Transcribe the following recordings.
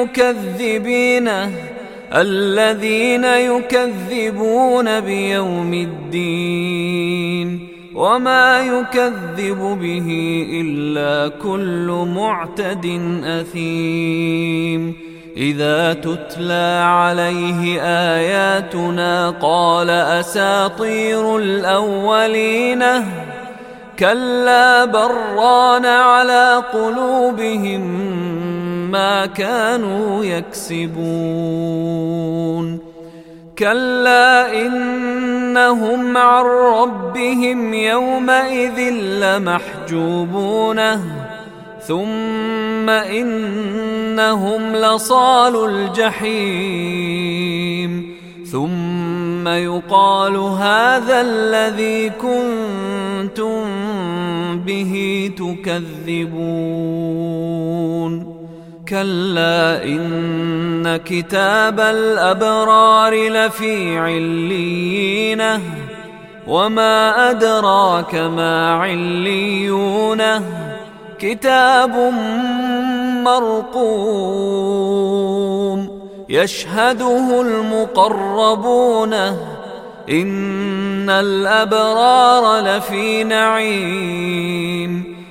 للمكذبين الذين يكذبون بيوم الدين وما يكذب به إلا كل معتد أثيم إذا تتلى عليه آياتنا قال أساطير الأولين كلا بران على قلوبهم ما كانوا يكسبون. كلا إنهم عن ربهم يومئذ لمحجوبون. ثم إنهم لصال الجحيم. ثم يقال هذا الذي كنتم به تكذبون. كلا إن كتاب الأبرار لفي عليينه وما أدراك ما عليونه كتاب مرقوم يشهده المقربون إن الأبرار لفي نعيم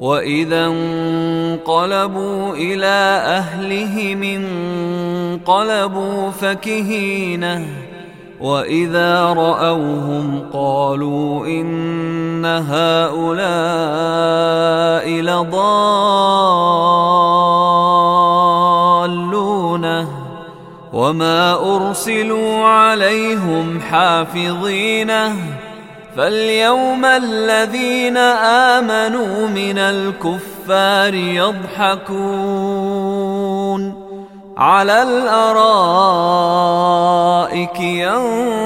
واذا انقلبوا إلى اهلهم انقلبوا فكهينه واذا راوهم قالوا ان هؤلاء لضالون وما ارسلوا عليهم حافظين فاليوم الذين آمنوا من الكفار يضحكون على الأرائك ينظرون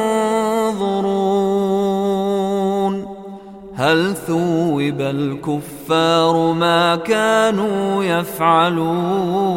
هل ثوب الكفار ما كانوا يفعلون